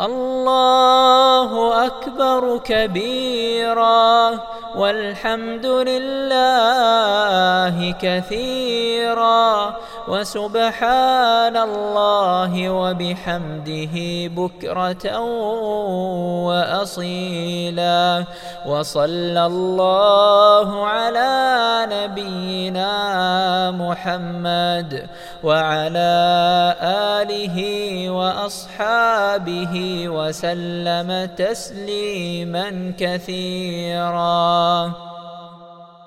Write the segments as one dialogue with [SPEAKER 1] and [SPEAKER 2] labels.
[SPEAKER 1] الله أكبر كبيرا والحمد لله كثيرا وسبحان الله وبحمده بكرة وأصيلا. وصلى الله على نبينا محمد وعلى آله وأصحابه وسلم تسليما كثيرا.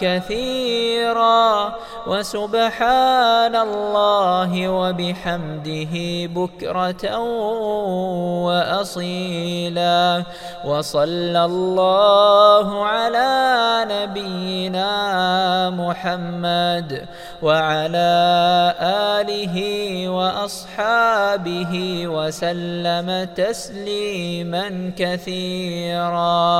[SPEAKER 1] كثيرا. وسبحان الله وبحمده بكرة وأصيلا. وصلى الله على نبينا محمد وعلى آله وأصحابه وسلم تسليما كثيرا.